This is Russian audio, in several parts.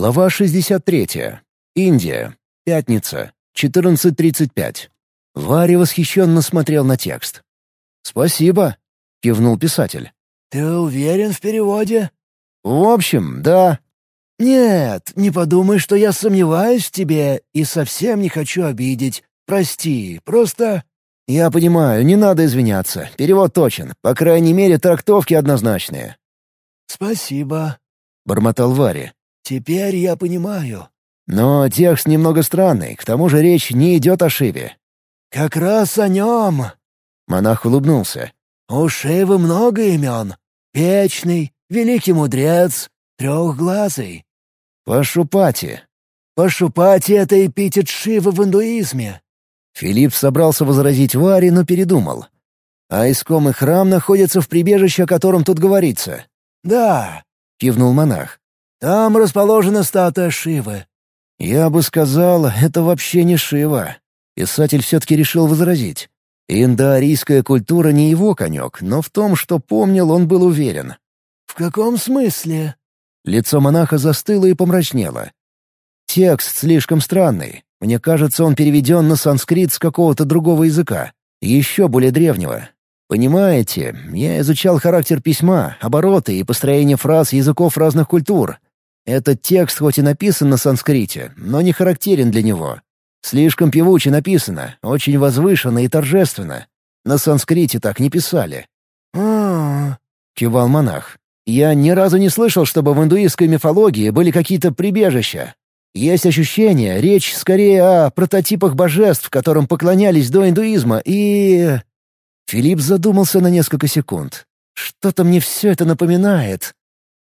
Глава 63. Индия. Пятница. 14.35. Варя восхищенно смотрел на текст. «Спасибо», — кивнул писатель. «Ты уверен в переводе?» «В общем, да». «Нет, не подумай, что я сомневаюсь в тебе и совсем не хочу обидеть. Прости, просто...» «Я понимаю, не надо извиняться. Перевод точен. По крайней мере, трактовки однозначные». «Спасибо», — бормотал Варя. «Теперь я понимаю». «Но текст немного странный, к тому же речь не идет о Шиве». «Как раз о нем!» Монах улыбнулся. «У Шивы много имен. Вечный, Великий Мудрец, Трехглазый». «Пашупати». «Пашупати — это эпитет Шивы в индуизме». Филипп собрался возразить Варе, но передумал. «А искомый храм находится в прибежище, о котором тут говорится». «Да», — кивнул монах. Там расположена статуя Шивы». «Я бы сказал, это вообще не Шива». Писатель все-таки решил возразить. Индоарийская культура не его конек, но в том, что помнил, он был уверен. «В каком смысле?» Лицо монаха застыло и помрачнело. «Текст слишком странный. Мне кажется, он переведен на санскрит с какого-то другого языка, еще более древнего. Понимаете, я изучал характер письма, обороты и построение фраз языков разных культур. Этот текст хоть и написан на санскрите, но не характерен для него. Слишком певуче написано, очень возвышенно и торжественно. На санскрите так не писали. а кивал монах. «Я ни разу не слышал, чтобы в индуистской мифологии были какие-то прибежища. Есть ощущение, речь скорее о прототипах божеств, которым поклонялись до индуизма, и...» Филипп задумался на несколько секунд. «Что-то мне все это напоминает».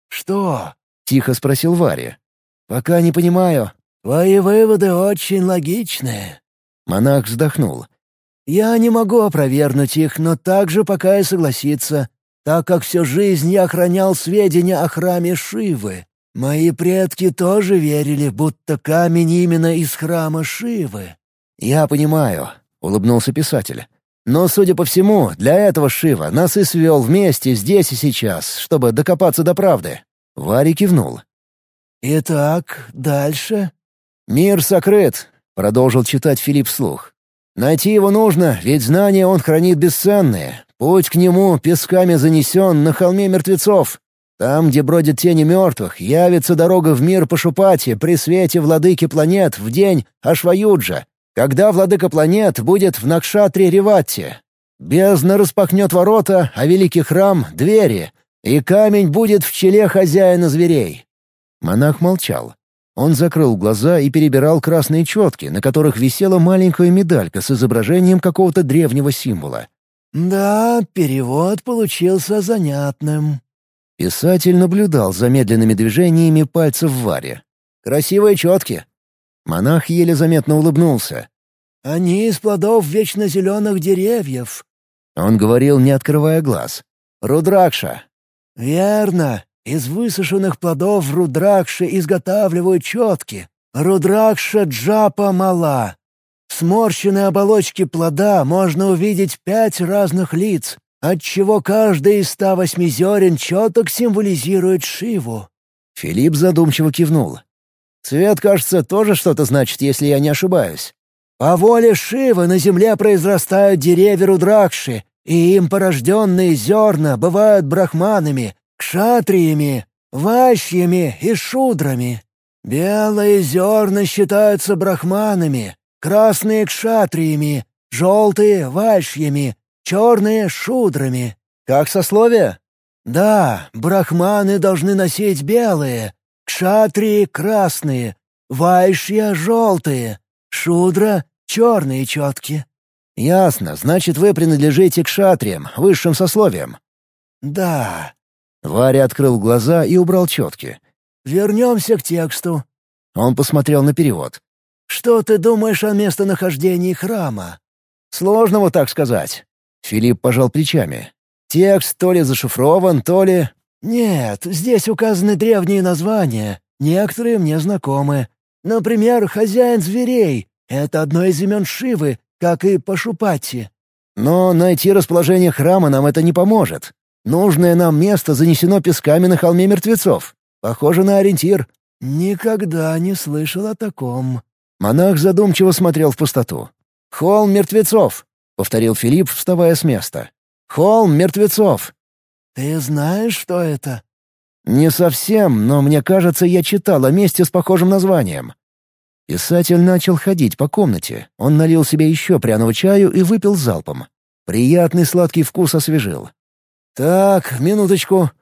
«Что?» Тихо спросил Варя. «Пока не понимаю». «Твои выводы очень логичные». Монах вздохнул. «Я не могу опровергнуть их, но также пока и согласиться, так как всю жизнь я охранял сведения о храме Шивы. Мои предки тоже верили, будто камень именно из храма Шивы». «Я понимаю», — улыбнулся писатель. «Но, судя по всему, для этого Шива нас и свел вместе здесь и сейчас, чтобы докопаться до правды. Варя кивнул. «Итак, дальше?» «Мир сокрыт», — продолжил читать Филипп вслух. «Найти его нужно, ведь знания он хранит бесценные. Путь к нему песками занесен на холме мертвецов. Там, где бродят тени мертвых, явится дорога в мир Пашупати при свете владыки планет в день Ашваюджа, когда владыка планет будет в Накшатре Реватте. Бездна распахнет ворота, а великий храм — двери, и камень будет в челе хозяина зверей». Монах молчал. Он закрыл глаза и перебирал красные четки, на которых висела маленькая медалька с изображением какого-то древнего символа. «Да, перевод получился занятным». Писатель наблюдал за медленными движениями пальцев в варе. «Красивые четки». Монах еле заметно улыбнулся. «Они из плодов вечно зеленых деревьев». Он говорил, не открывая глаз. «Рудракша, «Верно. Из высушенных плодов рудракши изготавливают четки. Рудракша джапа мала. В сморщенной оболочке плода можно увидеть пять разных лиц, отчего каждый из ста восьми зерен четок символизирует Шиву». Филипп задумчиво кивнул. «Цвет, кажется, тоже что-то значит, если я не ошибаюсь». «По воле Шивы на земле произрастают деревья рудракши, и им порожденные зерна бывают брахманами, кшатриями, ващьями и шудрами. Белые зерна считаются брахманами, красные — кшатриями, желтые — ващьями, черные — шудрами. Как сословие? Да, брахманы должны носить белые, кшатрии — красные, вайшья — желтые, шудра — черные четки. «Ясно. Значит, вы принадлежите к шатриям, высшим сословиям». «Да». Варя открыл глаза и убрал четки. «Вернемся к тексту». Он посмотрел на перевод. «Что ты думаешь о местонахождении храма?» «Сложно вот так сказать». Филипп пожал плечами. «Текст то ли зашифрован, то ли...» «Нет, здесь указаны древние названия. Некоторые мне знакомы. Например, «Хозяин зверей» — это одно из имен Шивы, как и Пашупати. Но найти расположение храма нам это не поможет. Нужное нам место занесено песками на холме мертвецов. Похоже на ориентир. «Никогда не слышал о таком». Монах задумчиво смотрел в пустоту. «Холм мертвецов», — повторил Филипп, вставая с места. «Холм мертвецов». «Ты знаешь, что это?» «Не совсем, но мне кажется, я читал о месте с похожим названием». Писатель начал ходить по комнате. Он налил себе еще пряного чаю и выпил залпом. Приятный сладкий вкус освежил. «Так, минуточку».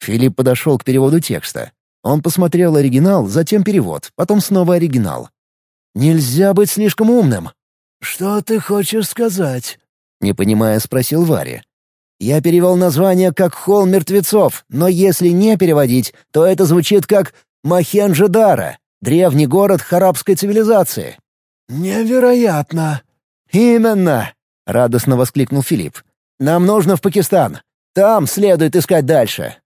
Филипп подошел к переводу текста. Он посмотрел оригинал, затем перевод, потом снова оригинал. «Нельзя быть слишком умным». «Что ты хочешь сказать?» — не понимая, спросил Варя. «Я перевел название как «Холм мертвецов», но если не переводить, то это звучит как «Махенджидара», древний город харабской цивилизации». «Невероятно!» «Именно!» — радостно воскликнул Филипп. «Нам нужно в Пакистан. Там следует искать дальше.